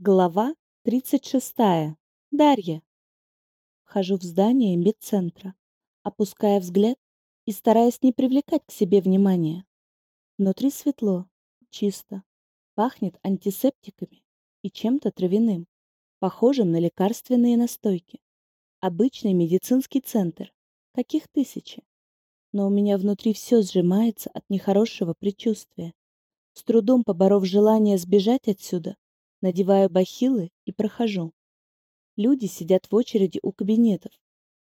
Глава 36. Дарья. Хожу в здание медцентра, опуская взгляд и стараясь не привлекать к себе внимания. Внутри светло, чисто, пахнет антисептиками и чем-то травяным, похожим на лекарственные настойки. Обычный медицинский центр, каких тысячи. Но у меня внутри все сжимается от нехорошего предчувствия. С трудом поборов желание сбежать отсюда, Надеваю бахилы и прохожу. Люди сидят в очереди у кабинетов.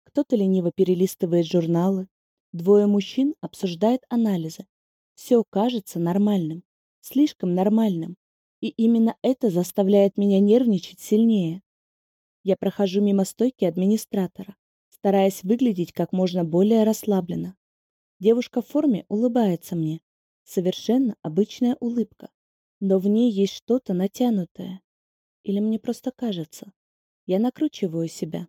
Кто-то лениво перелистывает журналы. Двое мужчин обсуждают анализы. Все кажется нормальным. Слишком нормальным. И именно это заставляет меня нервничать сильнее. Я прохожу мимо стойки администратора, стараясь выглядеть как можно более расслабленно. Девушка в форме улыбается мне. Совершенно обычная улыбка но в ней есть что-то натянутое. Или мне просто кажется. Я накручиваю себя.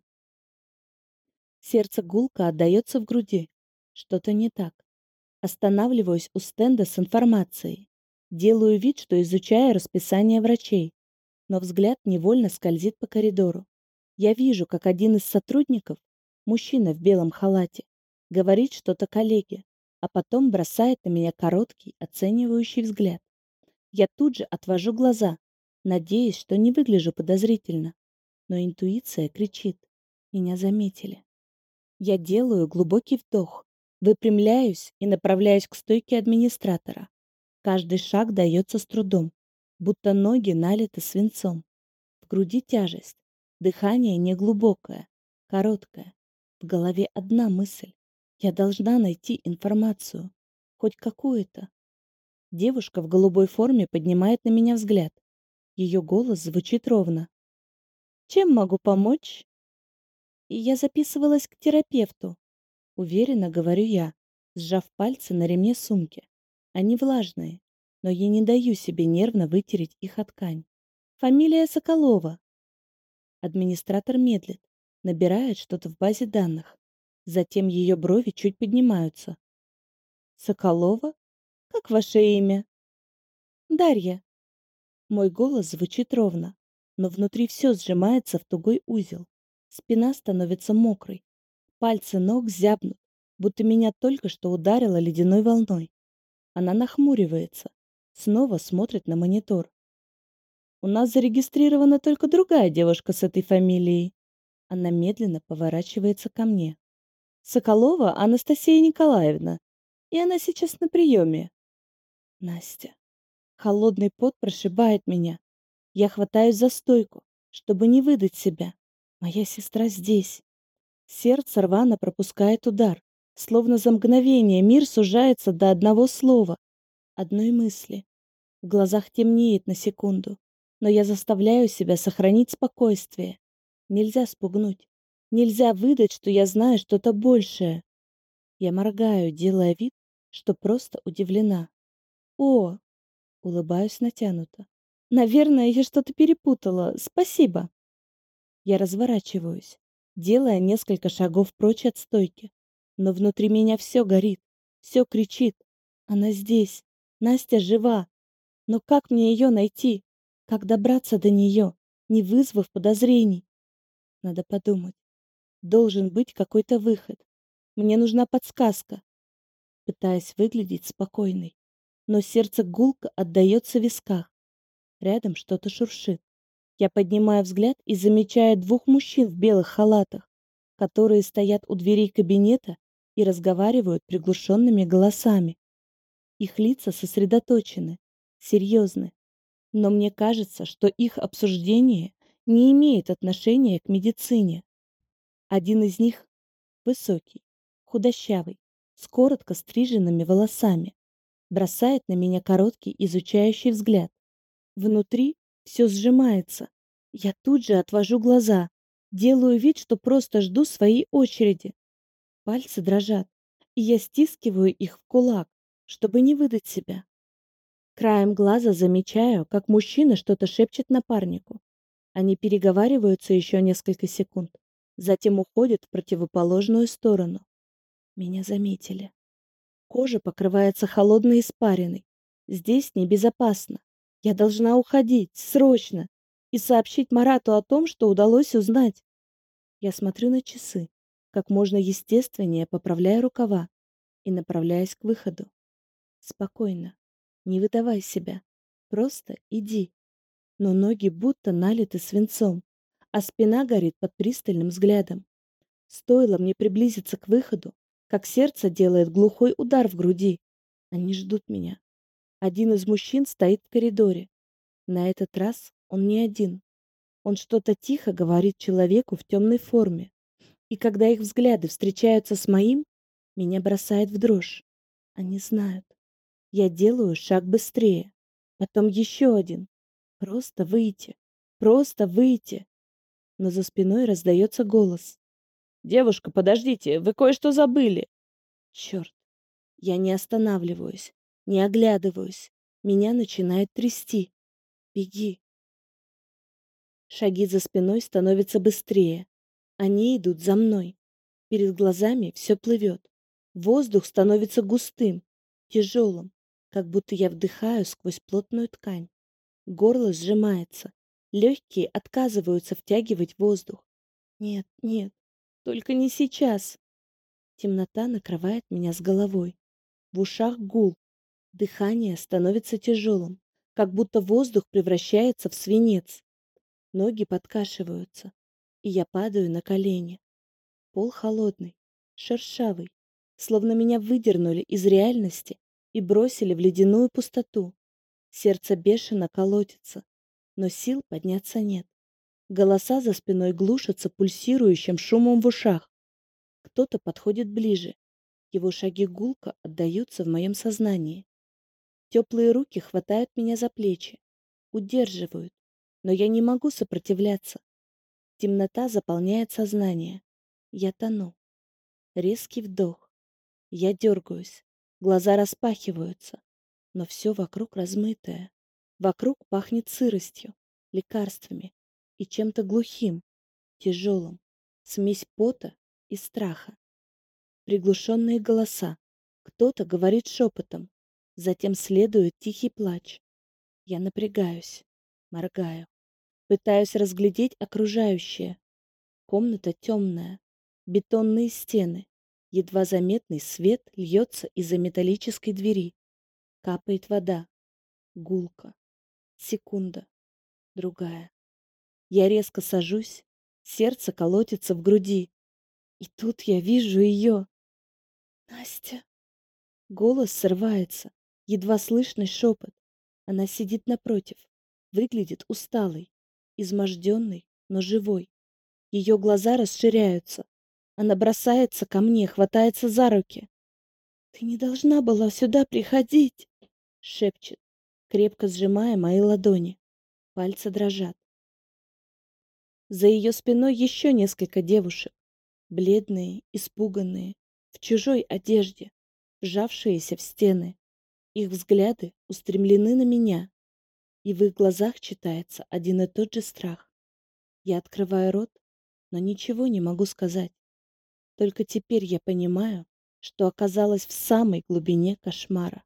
Сердце гулко отдается в груди. Что-то не так. Останавливаюсь у стенда с информацией. Делаю вид, что изучаю расписание врачей. Но взгляд невольно скользит по коридору. Я вижу, как один из сотрудников, мужчина в белом халате, говорит что-то коллеге, а потом бросает на меня короткий, оценивающий взгляд. Я тут же отвожу глаза, надеясь, что не выгляжу подозрительно. Но интуиция кричит. Меня заметили. Я делаю глубокий вдох, выпрямляюсь и направляюсь к стойке администратора. Каждый шаг дается с трудом, будто ноги налиты свинцом. В груди тяжесть, дыхание неглубокое, короткое. В голове одна мысль. Я должна найти информацию, хоть какую-то. Девушка в голубой форме поднимает на меня взгляд. Ее голос звучит ровно. «Чем могу помочь?» «Я записывалась к терапевту», — уверенно говорю я, сжав пальцы на ремне сумки. Они влажные, но я не даю себе нервно вытереть их от ткань. «Фамилия Соколова». Администратор медлит, набирает что-то в базе данных. Затем ее брови чуть поднимаются. «Соколова?» Как ваше имя? Дарья. Мой голос звучит ровно, но внутри все сжимается в тугой узел. Спина становится мокрой. Пальцы ног зябнут, будто меня только что ударило ледяной волной. Она нахмуривается, снова смотрит на монитор. У нас зарегистрирована только другая девушка с этой фамилией. Она медленно поворачивается ко мне. Соколова Анастасия Николаевна. И она сейчас на приеме. Настя. Холодный пот прошибает меня. Я хватаюсь за стойку, чтобы не выдать себя. Моя сестра здесь. Сердце рвано пропускает удар. Словно за мгновение мир сужается до одного слова, одной мысли. В глазах темнеет на секунду, но я заставляю себя сохранить спокойствие. Нельзя спугнуть. Нельзя выдать, что я знаю что-то большее. Я моргаю, делая вид, что просто удивлена. «О!» — улыбаюсь натянуто. «Наверное, я что-то перепутала. Спасибо!» Я разворачиваюсь, делая несколько шагов прочь от стойки. Но внутри меня все горит, все кричит. Она здесь. Настя жива. Но как мне ее найти? Как добраться до нее, не вызвав подозрений? Надо подумать. Должен быть какой-то выход. Мне нужна подсказка. Пытаясь выглядеть спокойной но сердце гулко отдается в висках. Рядом что-то шуршит. Я поднимаю взгляд и замечаю двух мужчин в белых халатах, которые стоят у дверей кабинета и разговаривают приглушенными голосами. Их лица сосредоточены, серьезны. Но мне кажется, что их обсуждение не имеет отношения к медицине. Один из них высокий, худощавый, с коротко стриженными волосами бросает на меня короткий изучающий взгляд. Внутри все сжимается. Я тут же отвожу глаза, делаю вид, что просто жду своей очереди. Пальцы дрожат, и я стискиваю их в кулак, чтобы не выдать себя. Краем глаза замечаю, как мужчина что-то шепчет напарнику. Они переговариваются еще несколько секунд, затем уходят в противоположную сторону. Меня заметили. Кожа покрывается холодной испариной. Здесь небезопасно. Я должна уходить, срочно. и сообщить Марату о том, что удалось узнать. Я смотрю на часы, как можно естественнее поправляя рукава и направляясь к выходу. Спокойно, не выдавай себя, просто иди. Но ноги будто налиты свинцом, а спина горит под пристальным взглядом. Стоило мне приблизиться к выходу, как сердце делает глухой удар в груди. Они ждут меня. Один из мужчин стоит в коридоре. На этот раз он не один. Он что-то тихо говорит человеку в темной форме. И когда их взгляды встречаются с моим, меня бросает в дрожь. Они знают. Я делаю шаг быстрее. Потом еще один. Просто выйти. Просто выйти. Но за спиной раздается голос. «Девушка, подождите, вы кое-что забыли!» Черт. Я не останавливаюсь, не оглядываюсь. Меня начинает трясти. Беги. Шаги за спиной становятся быстрее. Они идут за мной. Перед глазами все плывет. Воздух становится густым, тяжелым, как будто я вдыхаю сквозь плотную ткань. Горло сжимается. Легкие отказываются втягивать воздух. Нет, нет, только не сейчас. Темнота накрывает меня с головой. В ушах гул. Дыхание становится тяжелым, как будто воздух превращается в свинец. Ноги подкашиваются, и я падаю на колени. Пол холодный, шершавый, словно меня выдернули из реальности и бросили в ледяную пустоту. Сердце бешено колотится, но сил подняться нет. Голоса за спиной глушатся пульсирующим шумом в ушах. Кто-то подходит ближе. Его шаги гулко отдаются в моем сознании. Теплые руки хватают меня за плечи, удерживают, но я не могу сопротивляться. Темнота заполняет сознание. Я тону. Резкий вдох. Я дергаюсь. Глаза распахиваются. Но все вокруг размытое. Вокруг пахнет сыростью, лекарствами, и чем-то глухим, тяжелым, смесь пота и страха. Приглушенные голоса. Кто-то говорит шепотом. Затем следует тихий плач. Я напрягаюсь, моргаю. Пытаюсь разглядеть окружающее. Комната темная. Бетонные стены. Едва заметный свет льется из-за металлической двери. Капает вода. Гулка. Секунда. Другая. Я резко сажусь, сердце колотится в груди. И тут я вижу ее. Настя. Голос срывается, едва слышный шепот. Она сидит напротив, выглядит усталой, изможденной, но живой. Ее глаза расширяются. Она бросается ко мне, хватается за руки. «Ты не должна была сюда приходить!» — шепчет, крепко сжимая мои ладони. Пальцы дрожат. За ее спиной еще несколько девушек, бледные, испуганные, в чужой одежде, вжавшиеся в стены. Их взгляды устремлены на меня, и в их глазах читается один и тот же страх. Я открываю рот, но ничего не могу сказать. Только теперь я понимаю, что оказалась в самой глубине кошмара.